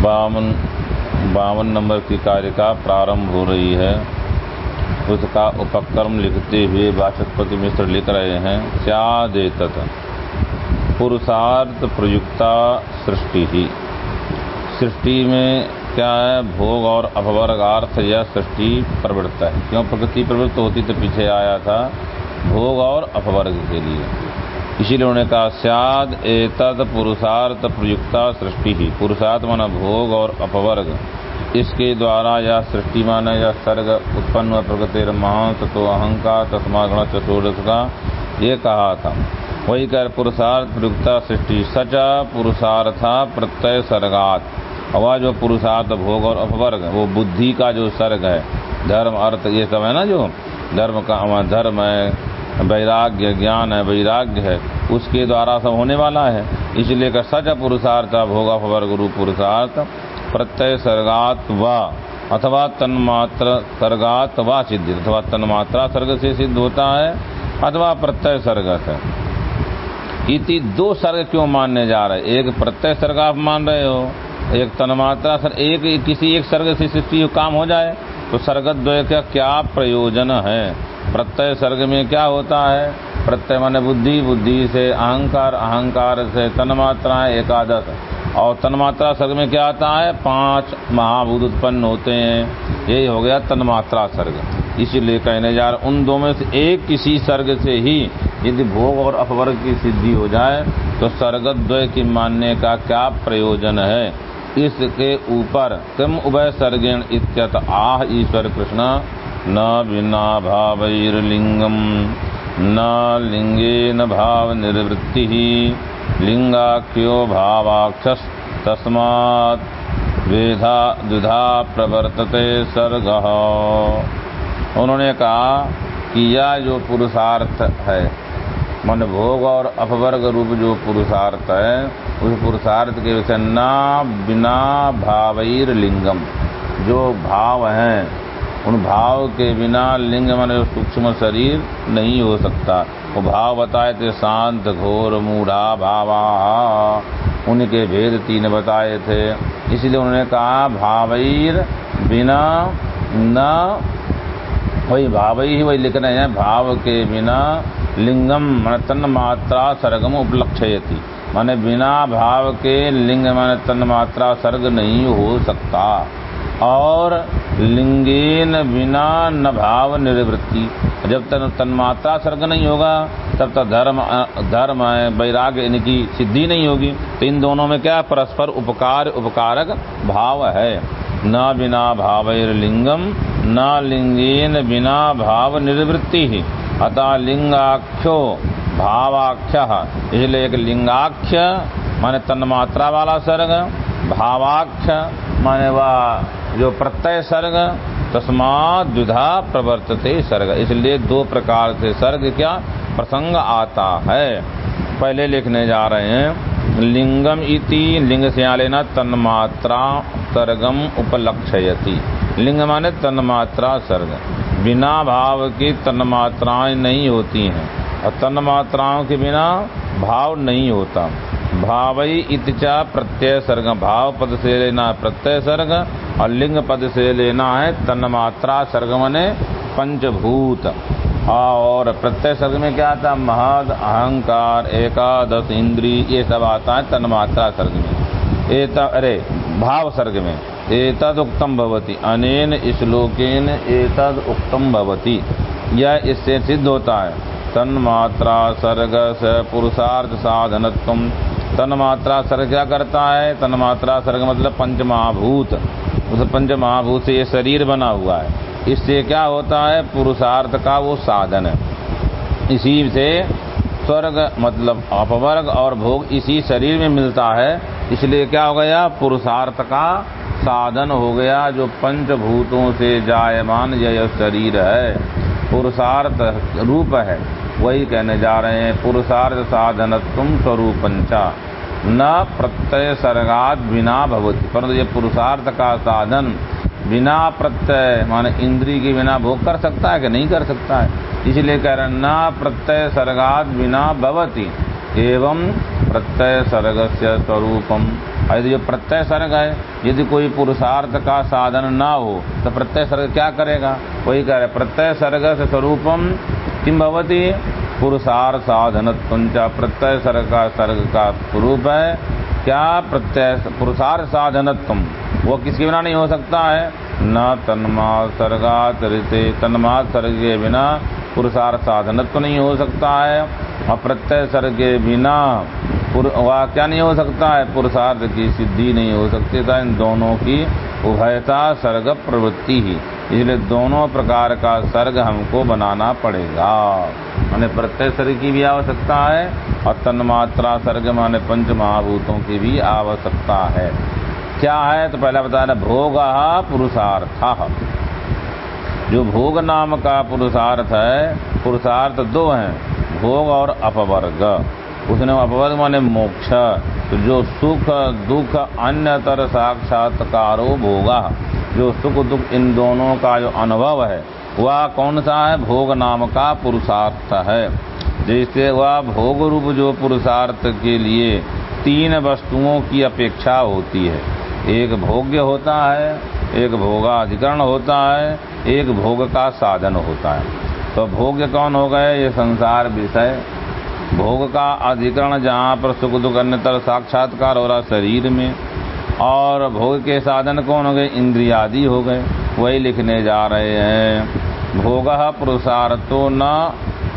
बावन बावन नंबर की कार्य का प्रारंभ हो रही है। उसका उपक्रम लिखते हुए वाचस्पति मिश्र लिख रहे हैं स्यादेत पुरुषार्थ प्रयुक्ता सृष्टि ही। सृष्टि में क्या है? भोग और अपवर्गार्थ यह सृष्टि प्रवृत्त है। क्यों? प्रकृति प्रवृत्त होती तो पीछे आया था। भोग और अपवर्ग के लिए। इसीलिए उन्होंने कहा, स्याद एतद पुरुषार्थ प्रयुक्ता सृष्टि। ही पुरुषार्थ माना भोग और अपवर्ग, इसके द्वारा यह सृष्टि माना यह सर्ग उत्पन्न हुआ प्रकृति महान तो अहंकार तस्मा गण चतुर्थ का ये कहा था। वही कर पुरुषार्थ प्रयुक्ता सृष्टि, सचा पुरुषार्था प्रत्यय सर्गात। और जो पुरुषार्थ भोग और अपवर्ग, वो बुद्धि का जो सर्ग है, धर्म, अर्थ, ये सब है ना जो, धर्म का धर्म है वैराग्य ज्ञान है, वैराग्य है, उसके द्वारा सब होने वाला है। इसलिए का सच पुरुषार्थ, भोग अपवर्ग रूप पुरुषार्थ, प्रत्यय सर्गात व, अथवा तन्मात्र सर्गात व सिद्धि, अथवा तन्मात्रा सर्ग से सिद्ध होता है, अथवा प्रत्यय सर्ग है इति दो सर्ग क्यों मानने जा रहे एक प्रत्यय सर्ग आप मान रहे हो, एक तन्मात्रा सर एक किसी एक सर्ग से सिद्धि काम हो जाए तो सर्गद्वय का क्या प्रयोजन है? प्रत्यय सर्ग में क्या होता है? प्रत्यय माने बुद्धि बुद्धि से अहंकार अहंकार से तन्मात्राएँ एकादश। और तन्मात्रा सर्ग में क्या आता है? पाँच महाभूत उत्पन्न होते हैं। यही हो गया तन्मात्रा सर्ग। इसीलिए कहने जा रहा उन दो में से एक किसी सर्ग से ही यदि भोग और अपवर्ग की सिद्धि हो जाए तो सर्गद्वय की मानने का क्या प्रयोजन है? इसके ऊपर किम उभय सर्गेण इत्यत आह ईश्वर कृष्ण न बिना भावैर्लिंगम न लिंगेन भाव निर्वृत्ति लिंगाख्यो भावाक्षस तस्मात् वेधा द्विधा प्रवर्तते सर्ग। उन्होंने कहा कि यह जो पुरुषार्थ है, मन भोग और अपवर्ग रूप जो पुरुषार्थ है, उस पुरुषार्थ के विषय ना बिना भावैर लिंगम जो भाव हैं उन भाव के बिना लिंग मन सूक्ष्म शरीर नहीं हो सकता। वो भाव बताए थे, शांत, घोर, मूढ़ा भावा। उनके भेद तीन बताए थे। इसलिए उन्होंने कहा, भावैर बिना न, वही भाव ही वही लिख रहे हैं, भाव के बिना लिंगम मन तन मात्रा सर्गम उपलक्षयति। माने बिना भाव के लिंग मन तन मात्रा सर्ग नहीं हो सकता। और लिंगेन बिना न भाव निर्वृत्ति जब तक तन्मात्रा सर्ग नहीं होगा, तब तक धर्म धर्म वैराग्य इनकी सिद्धि नहीं होगी। तो इन दोनों में क्या परस्पर उपकार, उपकारक भाव है? न बिना लिंगम न लिंगेन बिना भाव निर्वृत्ति ही अतः लिंगाख्यो भावाख्य। इसलिए एक लिंगाख्य, माने तन्मात्रा वाला सर्ग, भावाख्य माने वह जो प्रत्यय सर्ग, तस्मात द्विधा प्रवर्तते सर्ग। इसलिए दो प्रकार से सर्ग क्या? प्रसंग आता है। पहले लिखने जा रहे हैं, लिंगम इति, लिंग से यहाँ लेना तन्मात्रा सर्गम उपलक्षयति। लिंग माने तन्मात्रा सर्ग। बिना भाव की तन्मात्राएँ नहीं होती हैं। और तन्मात्राओं के बिना भाव नहीं होता। भावई इतचा प्रत्यय सर्ग भाव पद से लेना है प्रत्यय सर्ग और लिंग पद से लेना है तन्मात्रा सर्ग मने पंचभूत और प्रत्यय सर्ग में क्या आता है? महद, अहंकार, एकादश, इंद्री, ये सब आता है तन्मात्रा सर्ग में। एत, अरे भाव सर्ग में। एतद उक्तम भवती। अनेन श्लोकेन एतद उक्तम भवती। यह इससे सिद्ध होता है। तन्मात्रा सर्ग स पुरुषार्थ साधनत्व तन्मात्रा सर्ग क्या करता है? तन्मात्रा सर्ग मतलब पंच महाभूत उस पंच महाभूत से ये शरीर बना हुआ है। इससे क्या होता है? पुरुषार्थ का वो साधन है। इसी से स्वर्ग मतलब अपवर्ग और भोग इसी शरीर में मिलता है। इसलिए क्या हो गया? पुरुषार्थ का साधन हो गया, जो पंचभूतों से जायमान यह शरीर है। पुरुषार्थ रूप है। वही कहने जा रहे हैं, पुरुषार्थ साधन तुम स्वरूपंचा न प्रत्यय सर्गात बिना भवती। परंतु ये पुरुषार्थ का साधन बिना प्रत्यय, माने इंद्री के बिना भोग कर सकता है कि नहीं कर सकता है? इसलिए कह रहे न प्रत्यय सर्गात बिना भवती। एवं प्रत्यय सर्ग से स्वरूपम यदि जो प्रत्यय सर्ग है, यदि कोई पुरुषार्थ का साधन ना हो तो प्रत्यय सर्ग क्या करेगा? वही कह रहे प्रत्यय सर्ग से स्वरूपम किम भवती? पुरुषार्थ साधन प्रत्यय सर्ग का सर्ग का स्वरूप है। क्या प्रत्यय पुरुषार्थ साधनत्व वो किसके बिना नहीं हो सकता है? न तन्मा सर्गा चरित तन्मा सर्ग के बिना पुरुषार्थ साधनत्व नहीं हो सकता है। अप्रत्यय प्रत्यय सर्ग के बिना वह क्या नहीं हो सकता है, पुरुषार्थ की सिद्धि नहीं हो सकती था इन दोनों की उभयता सर्ग प्रवृत्ति ही। इसलिए दोनों प्रकार का सर्ग हमको बनाना पड़ेगा। माने प्रत्यय सर्ग की भी आवश्यकता है, और तन्मात्रा सर्ग माने पंच महाभूतों की भी आवश्यकता है। क्या है? तो पहला बता रहे भोग पुरुषार्थ। जो भोग नाम का पुरुषार्थ है, पुरुषार्थ दो हैं, भोग और अपवर्ग। उसने अपवर्ग माने मोक्ष तो जो सुख, दुख, अन्यतर साक्षात्कारो भोगा। जो सुख, दुख इन दोनों का जो अनुभव है, वह कौन सा है? भोग नाम का पुरुषार्थ है। जैसे वह भोग रूप जो पुरुषार्थ के लिए तीन वस्तुओं की अपेक्षा होती है। एक भोग्य होता है, एक भोगाधिकरण होता है, एक भोग का साधन होता है। तो भोग्य कौन हो गए? ये संसार विषय। भोग का अधिकरण जहाँ पर सुख दुख अन्यतर साक्षात्कार हो रहा शरीर में, और भोग के साधन कौन हो गए? इंद्रियादि हो गए। वही लिखने जा रहे हैं। भोग पुरुषार्थो न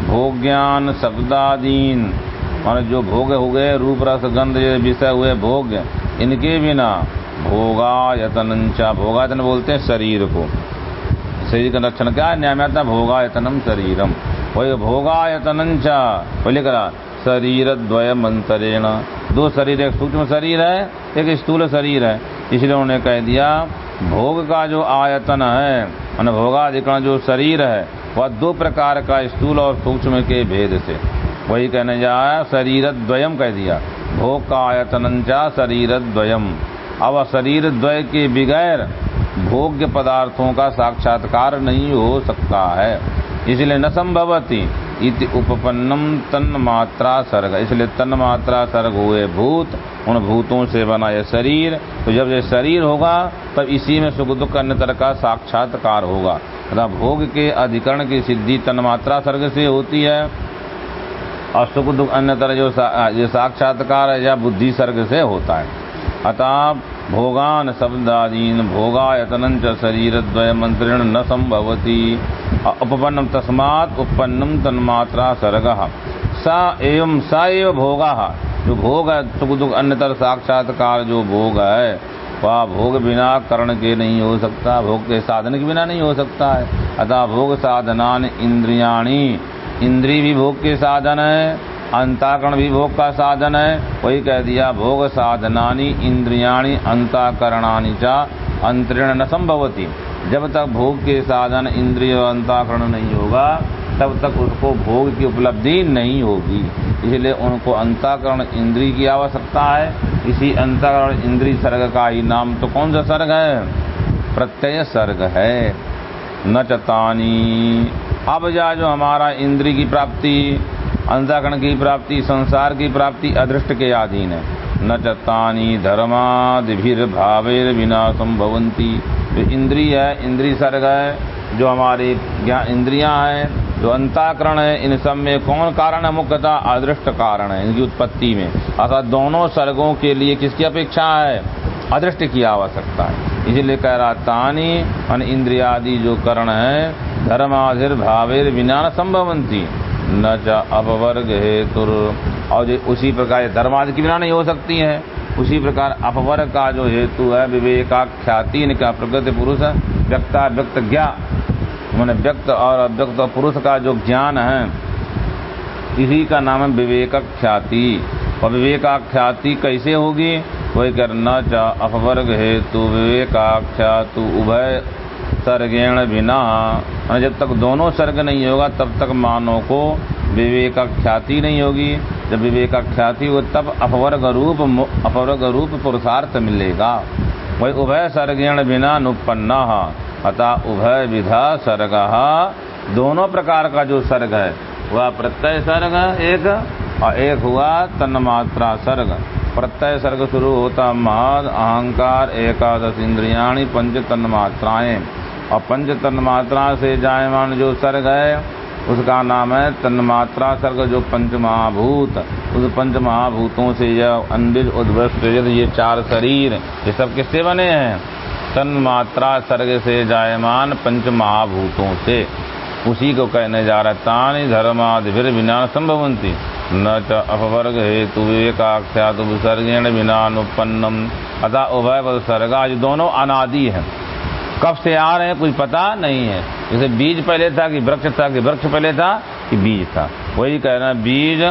भोग्यान शब्दादीन। और जो भोग हो गए, रूप, रस, गंध विषय हुए भोग, इनके बिना भोगायतनंचा भोगायतन बोलते हैं शरीर को। शरीर का लक्षण क्या है? न्यायता भोगायतनम शरीरम। वही भोगायतनंचा पहले शरीर द्वय मंत्रेण दो शरीर, एक सूक्ष्म शरीर है, एक स्थूल शरीर है। इसलिए उन्होंने कह दिया, भोग का जो आयतन है भोगाधिकरण जो शरीर है, वह दो प्रकार का स्थूल और सूक्ष्म के भेद से। वही कहने जाए शरीर द्वयम कह दिया। भोग का आयतन चा शरीर द्वयम अब शरीर द्वय के बगैर भोग्य पदार्थों का साक्षात्कार नहीं हो सकता है। इसलिए न संभवती इति उपपन्नम तन मात्रा सर्ग। इसलिए तन मात्रा सर्ग हुए भूत, उन भूतों से बना यह शरीर। तो जब ये शरीर होगा, तब इसी में सुख दुख अन्य तरह का साक्षात्कार होगा। तथा भोग के अधिकरण की सिद्धि तन्मात्रा सर्ग से होती है। और सुख दुख अन्य तरह जो साक्षात्कार है, या बुद्धि सर्ग से होता है। अतः भोगान शब्दादीन, भोगायतन च शरीर द्वय मंत्रेण न संभवती। उपपन्नम तस्मात् उपन्नम तन्मात्रा सर्ग। स एवं स एव भोगा। जो भोग है सुख दुख अन्यतर साक्षात्कार जो भोग है, वह भोग बिना कर्ण के नहीं हो सकता। भोग के साधन के बिना नहीं हो सकता है। अतः भोग साधनान इंद्रियाणी। इंद्री भी भोग के साधन है। अंताकरण भी भोग का साधन है। वही कह दिया, भोग साधनानी इंद्रियाणी अंताकरणानी चा अंतरण न संभवती। जब तक भोग के साधन, इंद्रिय अंताकरण नहीं होगा, तब तक उसको भोग की उपलब्धि नहीं होगी। इसलिए उनको अंताकरण इंद्री की आवश्यकता है। इसी अंताकरण इंद्री सर्ग का ही नाम तो कौन सा सर्ग है? प्रत्यय सर्ग है। न चतानी। अब जा जो हमारा इंद्री की प्राप्ति। अंताकरण की प्राप्ति, संसार की प्राप्ति अदृष्ट के अधीन है। न चतानी धर्मादिभिर भावेर बिना संभवंती जो इंद्रिय है इंद्रिय सर्ग है, जो हमारी इंद्रियाँ हैं, जो अंताकरण है, इन सब में कौन कारण है? मुख्यतः अदृष्ट कारण है इनकी उत्पत्ति में। अर्थात दोनों सर्गों के लिए किसकी अपेक्षा है? अदृष्ट की आवश्यकता है। इसलिए कह रहा, तानी अन इंद्रियादि जो करण है धर्माधिर भावेर विनाश संभवंती न च अपवर्ग हेतु और उसी प्रकार धर्मादि की बिना नहीं हो सकती है। उसी प्रकार अपवर्ग का जो हेतु है विवेका ख्याति का प्रकृति पुरुष व्यक्ता व्यक्त ज्ञा। मैंने व्यक्त और अव्यक्त पुरुष का जो ज्ञान है, इसी का नाम है विवेक ख्याति और विवेका ख्याति कैसे होगी? वही कर न च अपवर्ग हेतु, विवेकाख्यातु उभय सर्गेण बिना जब तक दोनों सर्ग नहीं होगा, तब तक मानव को विवेक ख्याति नहीं होगी। जब विवेक ख्याति हो तब अपवर्ग रूप अपवर्ग रूप पुरुषार्थ मिलेगा। वही उभय सर्गेण बिना नुपन्ना। अतः उभय विधा सर्ग। दोनों प्रकार का जो सर्ग है, वह प्रत्यय सर्ग एक, और एक हुआ तन्मात्रा सर्ग। प्रत्यय सर्ग शुरू होता महद अहंकार, एकादश, इंद्रियाणी, पंच तन्मात्राएँ। और पंच तन्मात्रा से जायमान जो सर्ग है, उसका नाम है तन्मात्रा सर्ग, जो पंच महाभूत। उस पंच महाभूतों से यह अंबिज उद्वस्त ये चार शरीर, ये सब किससे बने हैं? तन्मात्रा सर्ग से जायमान पंच महाभूतों से। उसी को कहने जा रहा तानी धर्मादिभिर बिना संभवंती न च अपवर्ग हेतु विवेकाख्यात विसर्गेण बिनानुपन्नम अतः उभय सर्गा दोनों अनादि हैं। कब से आ रहे हैं, कुछ पता नहीं है। जैसे बीज पहले था कि वृक्ष था, कि वृक्ष पहले था कि बीज था। वही कह रहे हैं, बीज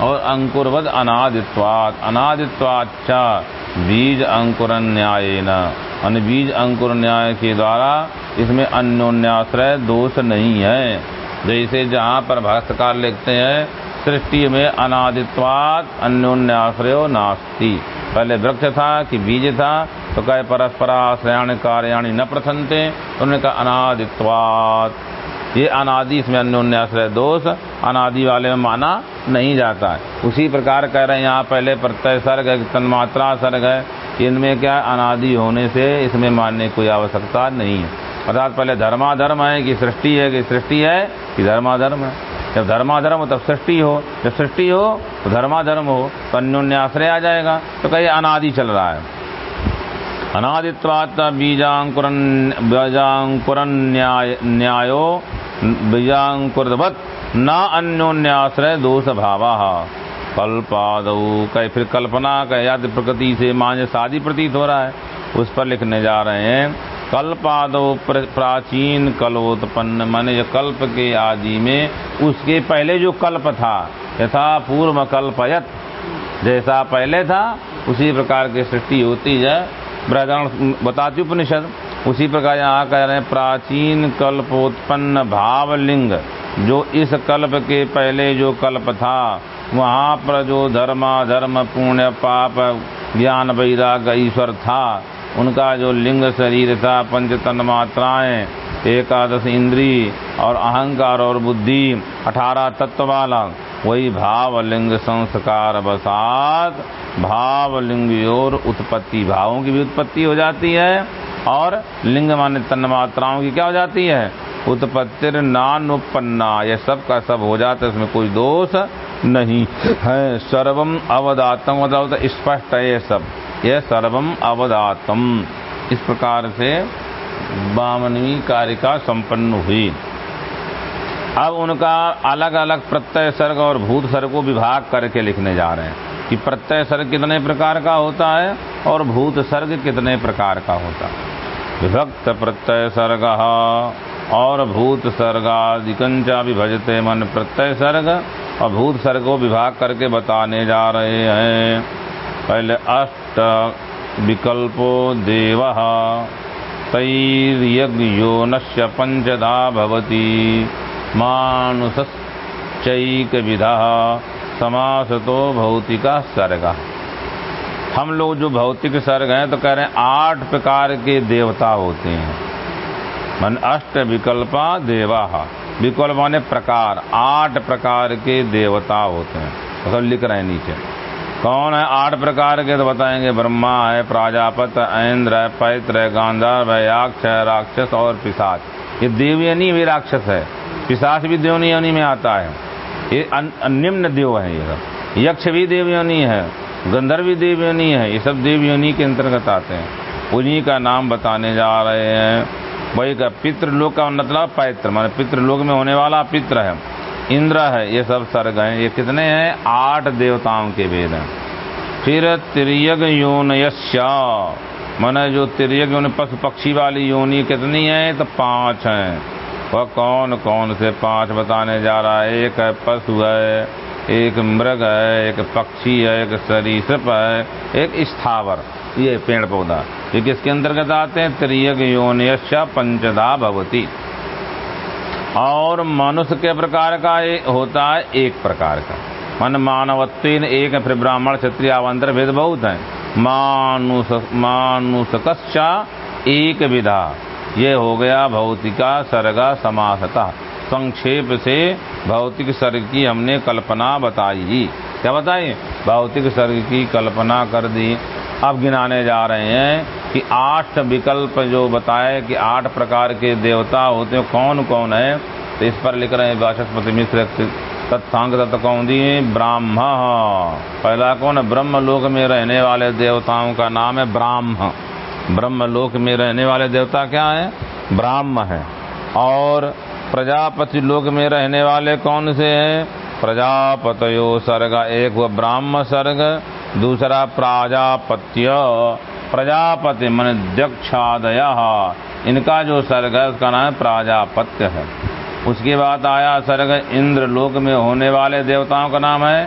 और अंकुरवद अनादित्वात। अनादित्वाचा बीज अंकुर न्याय न बीज अंकुर न्याय के द्वारा इसमें अन्योन्याश्रय दोष नहीं है। जैसे जहाँ पर भाष्यकार लिखते हैं, सृष्टि में अनादित्वात, अन्योन्याश्रय नास्ति। पहले वृक्ष था कि बीज था तो कहे परस्पराश्रयाण कार्याणी न प्रथनते उन्होंने कहा, अनादित्वात। ये अनादि इसमें अन्योन्याश्रय दोष, अनादि वाले में माना नहीं जाता है। उसी प्रकार कह रहे हैं, यहाँ पहले प्रत्यय सर्ग है तन्मात्रा सर्ग है, इनमें क्या अनादि होने से इसमें मानने कोई आवश्यकता नहीं है। अर्थात पहले धर्माधर्म है कि सृष्टि है, कि सृष्टि है कि धर्माधर्म है। जब धर्माधर्म हो तब सृष्टि हो। जब सृष्टि हो तो धर्माधर्म हो तो अन्योन्याश्रय आ जाएगा। तो कहीं अनादि चल रहा है। अनादित्वात बीजाकुर बीजाकुरन न्यायो बीजाकुरवत न अन्योन्याश्रय दोष भावा कल्पाद कहे, फिर कल्पना कह याद प्रकृति से मान्य शादी प्रतीत हो रहा है। उस पर लिखने जा रहे हैं। कल्पादो प्राचीन कल्पोत्पन्न माने कल्प के आदि में उसके पहले जो कल्प था, यथा पूर्व कल्पयत। जैसा पहले था, उसी प्रकार की सृष्टि होती है। बृहदारण बताती उपनिषद, उसी प्रकार यहाँ कह रहे हैं, प्राचीन कल्पोत्पन्न भावलिंग, जो इस कल्प के पहले जो कल्प था, वहाँ पर जो धर्मा धर्म पुण्य, पाप, ज्ञान वैराग ईश्वर था उनका जो लिंग शरीर था, पंच तन मात्राएँ, एकादश इंद्री और अहंकार और बुद्धि, अठारह तत्व वाला, वही भाव लिंग संस्कार बसात भाव लिंग और उत्पत्ति, भावों की भी उत्पत्ति हो जाती है और लिंग माने तन मात्राओं की क्या हो जाती है? उत्पत्ति नानुपन्ना यह सब का सब हो जाता है, इसमें कोई दोष नहीं है। सर्वम अवदातम अवदात स्पष्ट है ये सब। ये सर्वम अवदातम। इस प्रकार से बामनवी कारिका संपन्न हुई। अब उनका अलग अलग प्रत्यय सर्ग और भूत सर्ग को विभाग करके लिखने जा रहे हैं कि प्रत्यय सर्ग कितने प्रकार का होता है और भूत सर्ग कितने प्रकार का होता है। विभक्त प्रत्यय सर्ग और भूत सर्गादिकंचा विभजते मन प्रत्यय सर्ग और भूत सर्ग को विभाग करके बताने जा रहे हैं। पहले अष्ट विकल्पो देव तैर्यज्ञोनस्य पंचदा भवती। मानुषैक विधा समासतो भौतिका सर्ग। हम लोग जो भौतिक सर्ग हैं तो कह रहे हैं, आठ प्रकार के देवता होते हैं। मन अष्ट विकल्पा देवा। विकल्प माने प्रकार, आठ प्रकार के देवता होते हैं। मतलब तो लिख रहे हैं नीचे। कौन है आठ प्रकार के तो बताएँगे। ब्रह्मा है, प्राजापत ऐन्द्र है पैत्र है, गांधार है, याक्ष है, राक्षस और पिशाच। ये देवयनी भी राक्षस है। पिशाच भी देवनी में आता है। ये निम्न देव है ये सब। यक्ष भी देवयोनी है, गंधर्व भी देवयोनी है, ये सब देवयोनी के अंतर्गत आते हैं। उन्हीं का नाम बताने जा रहे हैं। वही का पितृलोक का मतलब पैत्र मान पितृलोक में होने वाला पित्र है। इंद्र है, ये सब सर्ग हैं। ये कितने हैं? आठ देवताओं के वेद हैं। फिर तिरयग योन मन जो तिरयग पशु पक्षी वाली योनि कितनी है? तो पाँच हैं। वह कौन कौन से पाँच बताने जा रहा है? एक है पशु है, एक मृग है, एक पक्षी है, एक सरीसप है, एक स्थावर। ये पेड़ पौधा। ये किसके अंतर्गत आते हैं? त्रियग योनियश पंचदा भवती। और मनुष्य के प्रकार का होता है एक प्रकार का। मन मानवत्व एक फिर ब्राह्मण, क्षत्रिय अवंतर भेद बहुत है। मानुष, मानुषकश्चा एक विधा। ये हो गया भौतिका सर्गा समासता। संक्षेप से भौतिक सर्ग की हमने कल्पना बताई। क्या बताइए भौतिक सर्ग की कल्पना कर दी। अब गिनाने जा रहे हैं। कि आठ विकल्प जो बताए कि आठ प्रकार के देवता होते हैं कौन कौन है? तो इस पर लिख रहे हैं वाचस्पति मिश्र तत्थांग तत्व कौन दी ब्राह्म पहला कौन? है ब्रह्म लोक में रहने वाले देवताओं का नाम है ब्राह्म ब्रह्म लोक में रहने वाले देवता क्या है? ब्राह्म है। और प्रजापति लोक में रहने वाले कौन से हैं? प्रजापतयो सर्ग। एक वो ब्राह्म सर्ग दूसरा प्राजापत्य, प्रजापति मन दक्षादय इनका जो सर्ग है, उसका नाम प्राजापत्य है। उसके बाद आया सर्ग इंद्र लोक में होने वाले देवताओं का नाम है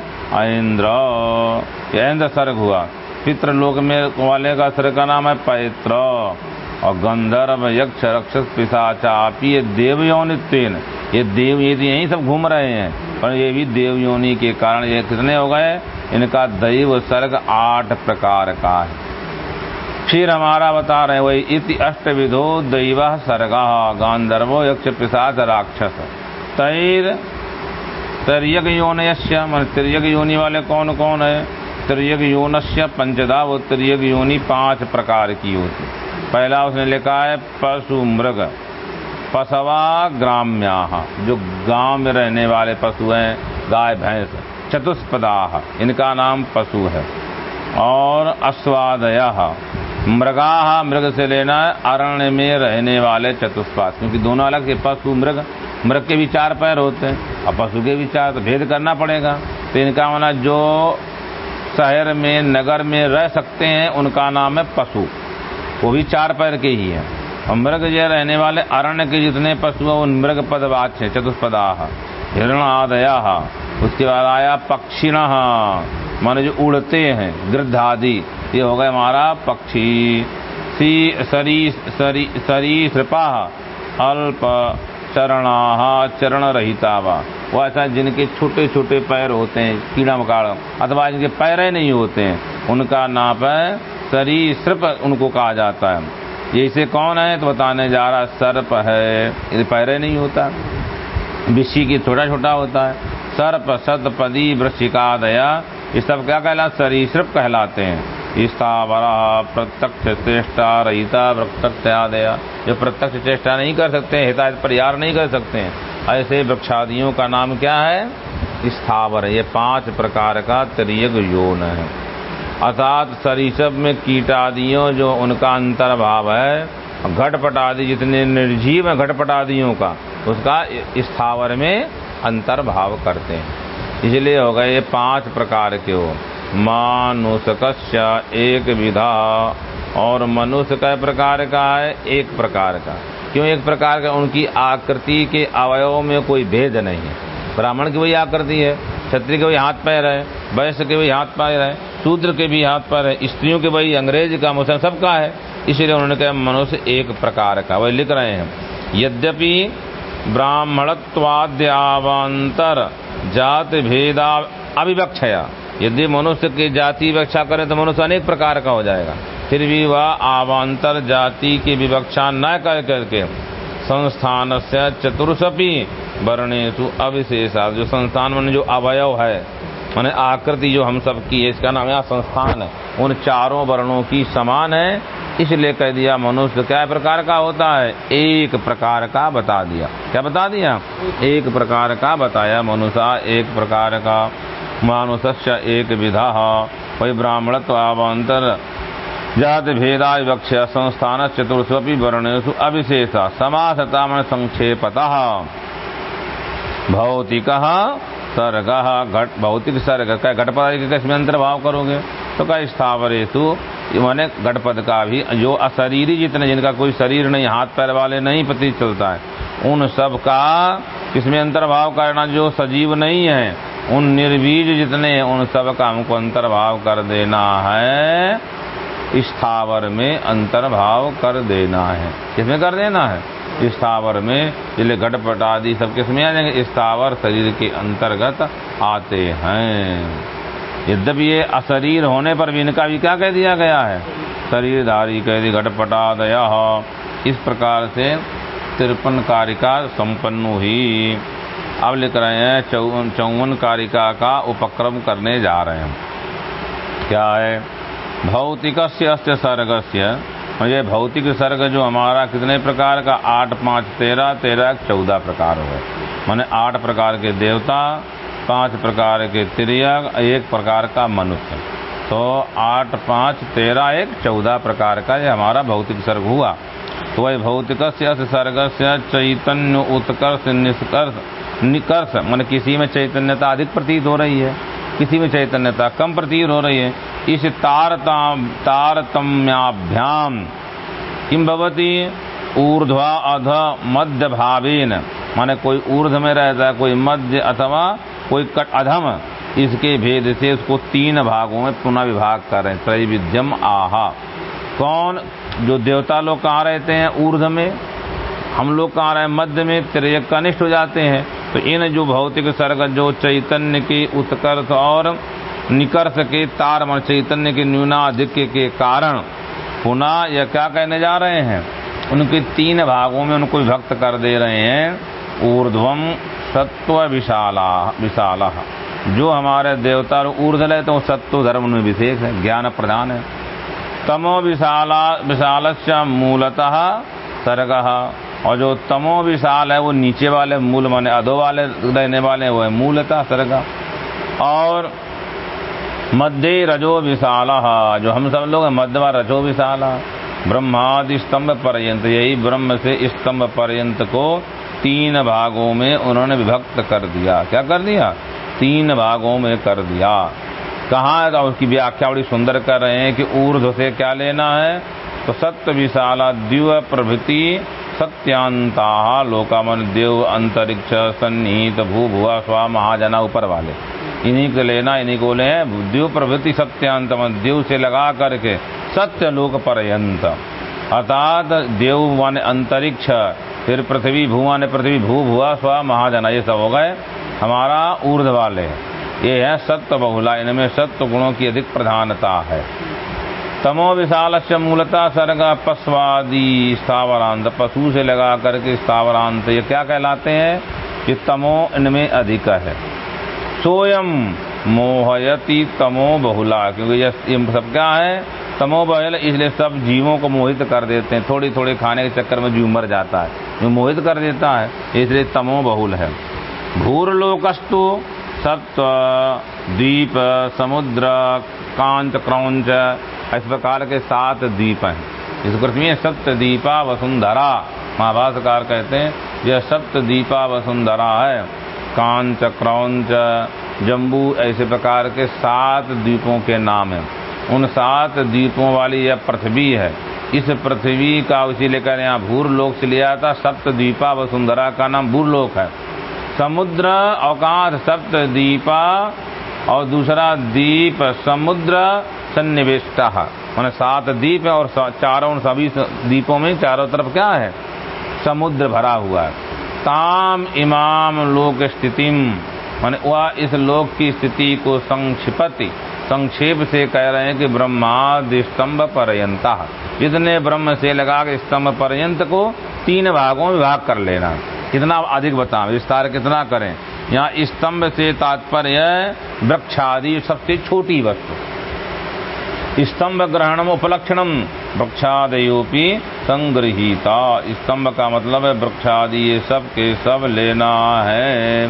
इंद्र इंद्र सर्ग हुआ। पितृलोक में वाले का सर्ग का नाम है पैत्र। और गंधर्व, यक्ष, रक्षस पिशाचापी ये देव योनित्वेन ये देव ये यही सब घूम रहे हैं। पर ये भी देव योनि के कारण ये कितने हो गए? इनका दैव सर्ग आठ प्रकार का है। फिर हमारा बता रहे वही इति अष्ट विधो दैव सर्ग, गांधर्वो यक्ष पिशाच राक्षस। तैर तैर्यक योनयस्य मन तिरयक योनि वाले कौन कौन है? तिरयक योनस्य पंचदा वो तिरयक योनि पाँच प्रकार की होती। पहला उसने लिखा है पशु मृग पशवा ग्राम्या, जो गाँव में रहने वाले पशु हैं, गाय, भैंस, चतुष्पदा, इनका नाम पशु है। और अश्वादय, मृगा मृग से लेना है, अरण्य में रहने वाले चतुष्पाद, क्योंकि दोनों अलग के पशु, मृग। मृग के भी चार पैर होते हैं और पशु के भी चार तो भेद करना पड़ेगा। तो इनका माना जो शहर में, नगर में रह सकते हैं, उनका नाम है पशु। वो भी चार पैर के ही है। और मृग जो रहने वाले अरण्य के जितने पशु हैं, उन मृग पदवाच है चतुष्पदा हिरण आदया उसके बाद आया पक्षिण मान जो उड़ते हैं गृद्ध आदि ये हो गए हमारा पक्षी। सी, सरी सरी सरी, सृपा, अल्प चरणा चरण रहिता वा वो ऐसा जिनके छोटे छोटे पैर होते हैं, कीड़ा मकाड़, अथवा जिनके पैर नहीं होते हैं, उनका नाप है सरी, सृप, उनको कहा जाता है। ये इसे कौन है? तो बताने जा रहा सर्प है। ये पैर नहीं होता। विषी की छोटा छोटा होता है। सर्प सतपदी वृश्चिकादया ये सब क्या कहला, सरीसृप कहलाते हैं। स्थावरा प्रत्यक्ष, चेष्टा, रहिता प्रत्यक्ष आदया जो प्रत्यक्ष, चेष्टा नहीं कर सकते हितायत परिहार नहीं कर सकते हैं। ऐसे वृक्षादियों का नाम क्या है? स्थावर ये पाँच प्रकार का त्रियग योन है। अर्थात सरीसप में कीटादियों जो उनका अंतर्भाव है घटपट आदि जितने निर्जीव है घटपट आदियों का, उसका स्थावर में अंतर्भाव करते हैं। इसलिए हो गए ये पाँच प्रकार के हो। मानुषक एक विधा, और मनुष्य कै प्रकार का है, एक प्रकार का। क्यों एक प्रकार का? उनकी आकृति के अवयव में कोई भेद नहीं है। ब्राह्मण की वही आकृति है, क्षत्रिय के वही हाथ पैर है, वैश्य के वही हाथ पैर है शूद्र के भी हाथ पर है, स्त्रियों के वही अंग्रेज़ का, मुसलमान, सबका है। इसलिए उन्होंने कहा, मनुष्य एक प्रकार का, वही लिख रहे हैं। यद्यपि ब्राह्मणत्वाद्यावांतर जात भेदा अविवक्षया, यदि मनुष्य की जाति विवक्षा करें तो मनुष्य अनेक प्रकार का हो जाएगा। फिर भी वह आवांतर जाति की विवक्षा न कर करके संस्थान से चतुर्सपी वर्णेशु अविशेषा जो संस्थान में जो अवयव है मैंने आकृति जो हम सब की है, इसका नाम यहाँ संस्थान है। उन चारों वर्णों की समान है, इसलिए कह दिया मनुष्य क्या प्रकार का होता है? एक प्रकार का बता दिया। क्या बता दिया? एक प्रकार का बताया मनुष्य, एक प्रकार का। मानुष्य एक विधा, वही ब्राह्मणत्व आवांतर जात भेदा विवक्ष संस्थान चतुर्स्वी वर्णेशु अविशेष। समासता मन संक्षेपत। भौतिक सर्ग घट, भौतिक सर्ग का घटपद के किसमें अंतर्भाव करोगे? तो क्या स्थावर हेतु मैंने घटपद का भी जो अशरीरी जितने जिनका कोई शरीर नहीं, हाथ पैर वाले नहीं पति चलता है, उन सब का किसमें अंतर्भाव करना जो सजीव नहीं है, उन निर्बीज जितने उन सब का हमको अंतर्भाव कर देना है। स्थावर में अंतर्भाव कर देना है। किसमें कर देना है? स्थावर में, ज़िले घटपट आदि सब किसमें आ जाएँगे? स्थावर शरीर के अंतर्गत आते हैं। यद्यपि ये अशरीर होने पर भी इनका भी क्या कह दिया गया है? शरीरधारी कह दी घटपटादय। इस प्रकार से तिरपन कारिका संपन्न हुई। अब लिख रहे हैं, चौवन चौवन कारिका का उपक्रम करने जा रहे हैं। क्या है? भौतिक से सर्गस्य। ये भौतिक सर्ग जो हमारा कितने प्रकार का? आठ, पाँच, तेरह तेरह, चौदह प्रकार हो मैंने आठ प्रकार के देवता, पाँच प्रकार के त्रियक एक प्रकार का मनुष्य। तो आठ, पाँच, तेरह, एक, चौदह प्रकार का ये हमारा भौतिक सर्ग हुआ। तो वही भौतिक से सर्ग से चैतन्य, उत्कर्ष, निष्कर्ष, निकर्ष, मान किसी में चैतन्यता अधिक प्रतीत हो रही है। किसी में चैतन्यता कम प्रतीत हो रही है। इस तारतम, तारतम्याभ्याम, किम भवती? ऊर्ध्वा अध मध्य भावेन माने कोई ऊर्ध में रहता है, कोई मध्य अथवा कोई कट अधम। इसके भेद से उसको तीन भागों में पुनः विभाग कर रहे हैं। त्रैविध्यम आहा। कौन? जो देवता लोग कहाँ रहते हैं? ऊर्ध में। हम लोग कहाँ रहे हैं? मध्य में। त्रय कनिष्ठ हो जाते हैं। तो इन जो भौतिक सर्ग, जो चैतन्य के उत्कर्ष और निकर्ष के तार मन चैतन्य के न्यूनाधिक्य के कारण पुनः यह क्या कहने जा रहे हैं? उनके तीन भागों में उनको विभक्त कर दे रहे हैं। ऊर्ध्वम सत्व विशाला। विशाला जो हमारे देवता ऊर्ध ले तो सत्व धर्म में विशेष है, ज्ञान प्रधान है। तमो विशाला विशाल मूलतः सर्ग। और जो तमो विशाल है, वो नीचे वाले मूल माने अधो वाले रहने वाले वो है मूलतः सर्ग। और मध्य रजो विशाल जो हम सब लोग मध्य रजो विशाल ब्रह्मादि स्तंभ पर्यंत, यही ब्रह्म से स्तंभ पर्यंत को तीन भागों में उन्होंने विभक्त कर दिया। क्या कर दिया? तीन भागों में कर दिया। कहा तो उसकी व्याख्या बड़ी सुंदर कर रहे हैं कि ऊर्ध से क्या लेना है? तो सत्य विशाला द्विव प्रभृति सत्यांता लोकामन देव अंतरिक्ष सन्नीत भू भुआ स्वा महाजना ऊपर वाले इन्हीं को लेना इन्हीं को ले द्यू प्रभृति सत्यांत देव से लगा करके सत्य लोक पर्यंत। अर्थात देव मान अंतरिक्ष, फिर पृथ्वी भू ने पृथ्वी भू भुआ स्वा महाजना, ये सब हो गए। हमारा ऊर्ध वाले ये है सत्य बहुला, इनमें सत्य गुणों की अधिक प्रधानता है। तमो विशाल मूलता सर्ग पशुवादी स्थावरांत पशु से लगा करके स्थावरांत ये क्या कहलाते हैं? कि तमो इनमें अधिक है। सोयम मोहयति तमो बहुला, क्योंकि ये सब क्या है? तमो बहुल, इसलिए सब जीवों को मोहित कर देते हैं। थोड़ी थोड़ी खाने के चक्कर में जीव मर जाता है। जो मोहित कर देता है, इसलिए तमो बहुल है। भूरलोकस्तु सत्व, दीप, समुद्र, कांच, क्रौच इस प्रकार के सात द्वीप हैं। इस पृथ्वी सप्त दीपा वसुंधरा। महाभाषकार कहते हैं, यह सप्त दीपा वसुंधरा है। कांच क्रौच जम्बू, ऐसे प्रकार के सात द्वीपों के नाम हैं। उन सात द्वीपों वाली यह पृथ्वी है। इस पृथ्वी का उसी लेकर यहाँ भूरलोक से लिया था सप्त द्वीपा वसुंधरा का नाम भूरलोक है। समुद्र, अवकाश, सप्त द्वीपा और दूसरा दीप समुद्र सन्निवेष्ट। मैंने सात द्वीप है और चारों सभी द्वीपों में चारों तरफ़ क्या है? समुद्र भरा हुआ है। ताम इमाम लोक स्थिति मान वह इस लोक की स्थिति को संक्षिपति, संक्षेप से कह रहे हैं कि ब्रह्मादि स्तंभ पर्यंता। इतने ब्रह्म से लगा के स्तंभ पर्यंत को तीन भागों में विभाग कर लेना। कितना अधिक बताएँ विस्तार कितना करें। यहाँ स्तंभ से तात्पर्य वृक्षादि सबसे छोटी वस्तु। स्तंभ ग्रहणम उपलक्षणम वृक्षादयोपी संग्रहिता स्तंभ का मतलब है वृक्षादि, ये सब के सब लेना है।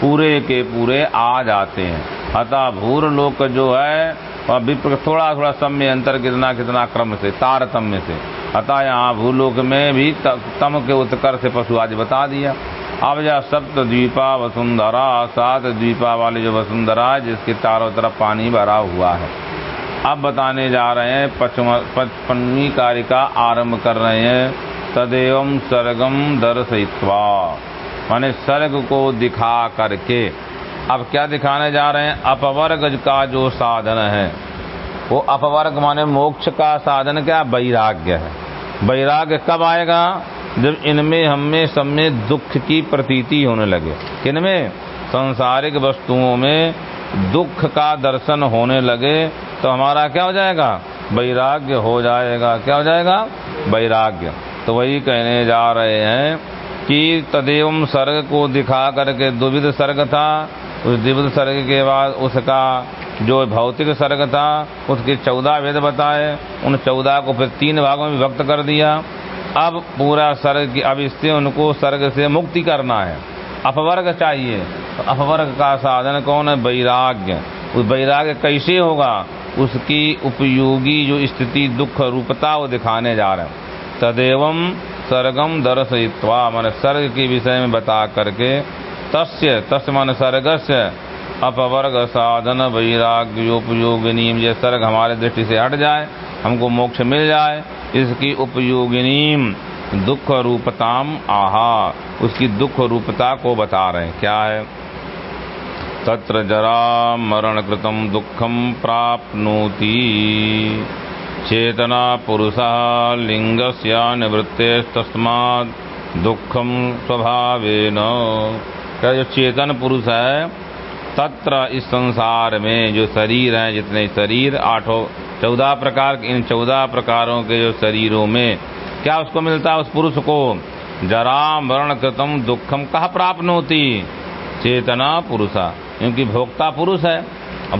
पूरे के पूरे आ जाते हैं। अतः भूर लोक जो है थोड़ा थोड़ा समय अंतर कितना कितना क्रम से, तारतम्य से। अतः यहाँ भूलोक में भी तम के उत्कर से पशु आज बता दिया। अब यह सप्त द्वीपा वसुंधरा सात द्वीपा वाली जो वसुंधरा जिसके चारों तरफ़ पानी भरा हुआ है। अब बताने जा रहे हैं पचपनवी कार्य का आरंभ कर रहे हैं। तदेव सर्गम दर्शित्वा माने सर्ग को दिखा करके। अब क्या दिखाने जा रहे हैं? अपवर्ग का जो साधन है, वो अपवर्ग माने मोक्ष का साधन क्या? वैराग्य है। वैराग्य कब आएगा? जब इनमें, हमें, सब में दुख की प्रतीति होने लगे। किनमें? संसारिक वस्तुओं में दुख का दर्शन होने लगे तो हमारा क्या हो जाएगा? वैराग्य हो जाएगा। क्या हो जाएगा? वैराग्य। तो वही कहने जा रहे हैं कि तदेव सर्ग को दिखा करके दुविध सर्ग था। उस द्विविध सर्ग के बाद उसका जो भौतिक सर्ग था, उसके चौदह वेद बताए। उन चौदह को फिर तीन भागों में विभक्त कर दिया। अब पूरा सर्ग की अब इससे उनको सर्ग से मुक्ति करना है। अपवर्ग चाहिए। अपवर्ग का साधन कौन है? वैराग्य। उस वैराग्य कैसे होगा? उसकी उपयोगी जो स्थिति, दुख, रूपता, वो दिखाने जा रहे हैं। तदेवम सर्गम दर्शयित्वा। मन सर्ग के विषय में बता करके तस्य तस् मन सर्गस्य। अपवर्ग साधन वैराग्योपयोगिनी ये सर्ग हमारे दृष्टि से हट जाए, हमको मोक्ष मिल जाए, इसकी उपयोगिनी दुख रूपताम आहा। उसकी दुख रूपता को बता रहे हैं। क्या है? तत्र जरा मरण कृतम दुखम प्राप्नोति। चेतना पुरुष लिंग निवृत्ते तस्मात दुखम स्वभावेन। क्या जो चेतन पुरुष है, तत्र इस संसार में जो शरीर हैं, जितने शरीर, आठों, चौदह प्रकार इन चौदह प्रकारों के जो शरीरों में क्या उसको मिलता है उस पुरुष को? जरा मरण कृतम दुखम कहा प्राप्त होती चेतना पुरुषा। क्योंकि भोक्ता पुरुष है।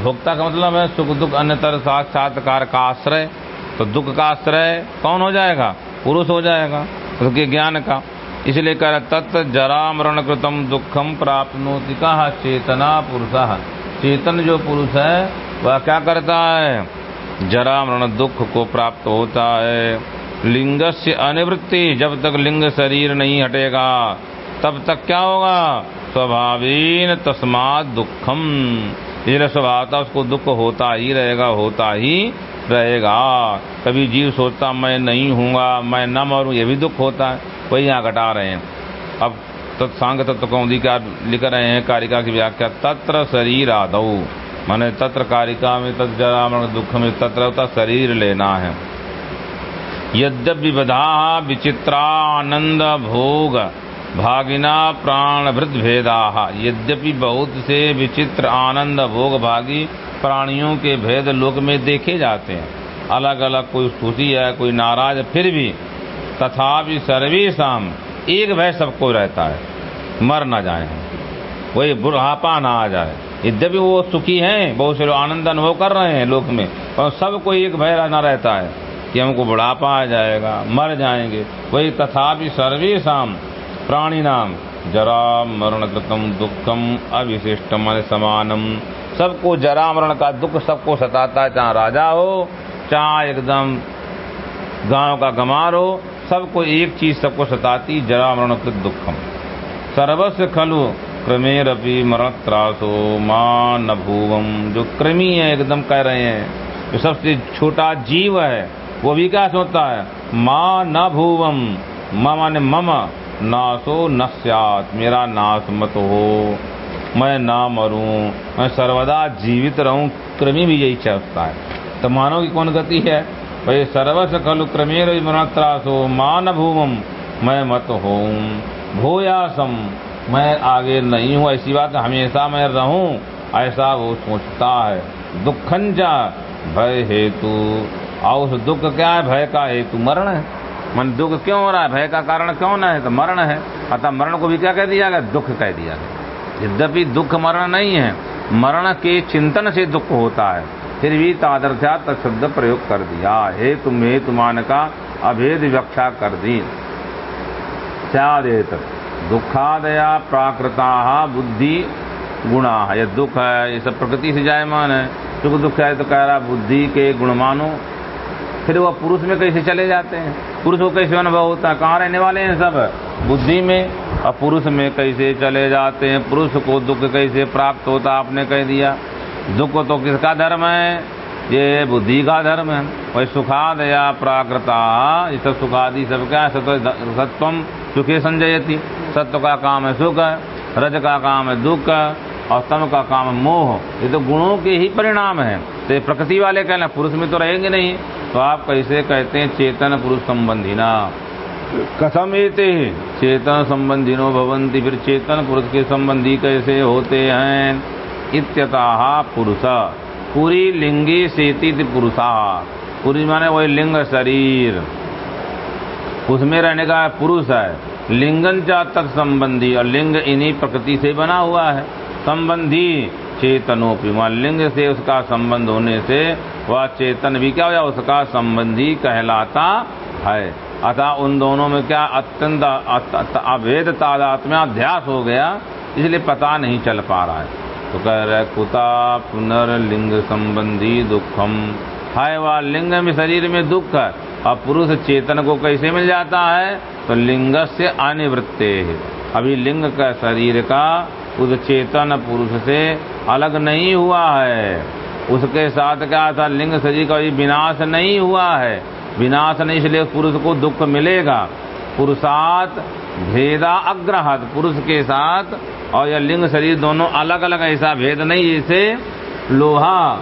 भोक्ता का मतलब है सुख दुख अन्यतर साक्षात्कार का आश्रय। तो दुख का आश्रय कौन हो जाएगा? पुरुष हो जाएगा, उसके ज्ञान का। इसलिए कह तत्व जरा मरण कृतम दुखम प्राप्त होती कहा चेतना पुरुष। चेतन जो पुरुष है, वह क्या करता है? जरा मरण दुख को प्राप्त होता है। लिंग से अनिवृत्ति, जब तक लिंग शरीर नहीं हटेगा, तब तक क्या होगा? स्वभावीन तस्मात दुखम। इसलिए स्वभावता उसको दुख होता ही रहेगा, होता ही रहेगा। कभी जीव सोचता, मैं नहीं हूँगा, मैं न मरूं, ये भी दुख होता है। वही यहाँ घटा रहे हैं। अब तत्सांग तत्व कौंदी क्या लिख रहे हैं, कारिका की व्याख्या, तत्र शरीर आदौ माने तत्र कारिका में तत्जरामण दुख में, तत्र होता शरीर लेना है। यद्यपि विधा विचित्रानंद भोग भागिना प्राण भृत भेदा यद्यपि बहुत से विचित्र आनंद भोग भागी प्राणियों के भेद लोक में देखे जाते हैं। अलग अलग कोई खुशी है, कोई नाराज़, फिर भी तथापि सर्वेशम एक भय सबको रहता है, मर ना जाए। कोई बुढ़ापा ना आ जाए। यद्यपि वो सुखी हैं, बहुत से लोग आनंद अनुभव कर रहे हैं लोक में, पर सबको एक भय रहना रहता है। कि हमको बुढ़ापा आ जाएगा, मर जाएँगे। वही तथापि सर्वेशम प्राणी नाम जरा मरण कृतम दुखम अविशिष्टम समानम। सबको जरा मरण का दुख सबको सताता है, चाहे राजा हो, चाहे एकदम गाँव का गमार हो, सबको एक चीज़ सबको सताती, जरा मरण कृत दुखम। सर्वस्व खलु क्रमेरपि मरण त्रासो माँ न भूवम जो कृमि है, एकदम कह रहे हैं, जो सबसे छोटा जीव है वो भी क्या सोचता है? माँ न भूवम मम ने मम, नासो न मेरा नाश मत हो। मैं ना मरूं, मैं सर्वदा जीवित रहूँ, क्रमी भी यही चाहता है। तो मानव की कौन गति है? भाई सर्वस खलु क्रमेर मरणत्रासो मान भूमम मैं मत हो भूयासम, मैं आगे नहीं हूँ, ऐसी बात हमेशा मैं रहूँ, ऐसा वो सोचता है। दुखंजा, भय हेतु। और उस दुख क्या है? भय का हेतु मरण है। मन दुख क्यों हो रहा है? भय का कारण क्यों न है? तो मरण है। अतः मरण को भी क्या कह दिया गया? दुख कह दिया गया। यद्यपि दुख मरण नहीं है, मरण के चिंतन से दुख होता है। फिर भी तादर्थ्या शब्द प्रयोग कर दिया। हे तुम हे तुमान का अभेद व्याख्या कर दी। सदेत दुखादया प्राकृता बुद्धि गुणा। ये दुख है, ये सब प्रकृति से जायमान है। सुख दुख है तो कह रहा, बुद्धि के गुण मानो फिर वह पुरुष में कैसे चले जाते हैं? पुरुष को कैसे अनुभव होता है? कहाँ रहने वाले हैं सब? बुद्धि में। और पुरुष में कैसे चले जाते हैं? पुरुष को दुख कैसे प्राप्त होता आपने कह दिया। दुख तो किसका धर्म है? ये बुद्धि का धर्म है। वही सुखाद या प्राकृता। ये सब सुखादि सब क्या सत्व सत्वम सुखे संजयती। सत्व का काम है सुख, रज का काम है दुख और तम का काम मोह, ये तो गुणों के ही परिणाम है। तो ये प्रकृति वाले कहना पुरुष में तो रहेंगे नहीं। तो आप कैसे कहते हैं, चेतन पुरुष संबंधी ना? कथम एते चेतन संबंधी नो भवंती, फिर चेतन पुरुष के संबंधी कैसे होते हैं? इत्यतः पुरुष, पूरी लिंगी सेती पुरुषा। पूरी माने वही लिंग शरीर। उसमें रहने का पुरुष है, लिंगन चा संबंधी, और लिंग इन्हीं प्रकृति से बना हुआ है। संबंधी चेतनोपिमा लिंग से उसका संबंध होने से वह चेतन भी क्या हो जाए उसका संबंधी कहलाता है। अतः उन दोनों में क्या अत्यंत अभेद तादात्म्य अध्यास हो गया? इसलिए पता नहीं चल पा रहा है। तो कह रहे कुता पुनर्लिंग संबंधी दुखम। है वह लिंग में शरीर में दुख है। और पुरुष चेतन को कैसे मिल जाता है? तो लिंग से अनिवृत्ते। अभी लिंग का शरीर का उस चेतन पुरुष से अलग नहीं हुआ है। उसके साथ क्या था? लिंग शरीर का विनाश नहीं हुआ है। विनाश नहीं, इसलिए पुरुष को दुख मिलेगा। पुरुषात भेदा अग्रहत, पुरुष के साथ और यह लिंग शरीर दोनों अलग अलग ऐसा भेद नहीं जैसे लोहा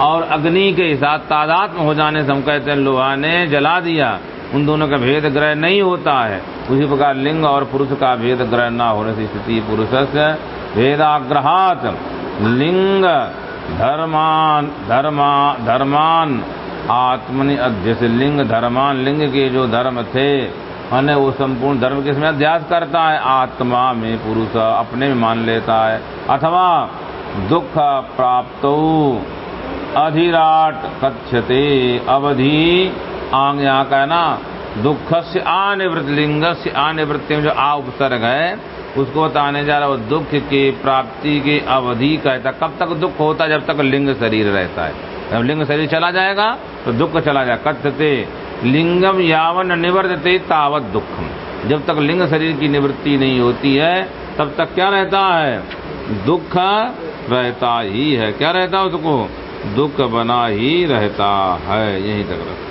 और अग्नि के साथ तादात्म हो जाने से हम कहते हैं लोहा ने जला दिया। उन दोनों का भेद ग्रह नहीं होता है। उसी प्रकार लिंग और पुरुष का भेद ग्रह न होने से स्थिति पुरुष से भेदाग्रहात लिंग धर्मान, धर्मा, धर्मान, आत्मनि जैसे लिंग धर्मान, लिंग के जो धर्म थे, मैंने वो संपूर्ण धर्म किसमें अध्यास करता है? आत्मा में पुरुष अपने में मान लेता है। अथवा दुख प्राप्त, अधिराट कथ्यते, अवधि आंग यहाँ का है ना दुख से अनिवृत्त लिंग से अनिवृत्ति में जो आ उपसर्ग है उसको बताने जा रहा है, दुख की प्राप्ति की अवधि कहता कब तक दुख होता है, जब तक लिंग शरीर रहता है। जब लिंग शरीर चला जाएगा तो दुख चला जाएगा। कथ्यते लिंगम यावन निवर्तते तावत दुखम। जब तक लिंग शरीर की निवृत्ति नहीं होती है, तब तक क्या रहता है? दुख रहता ही है। क्या रहता है उसको? दुख बना ही रहता है। यहीं तक रहता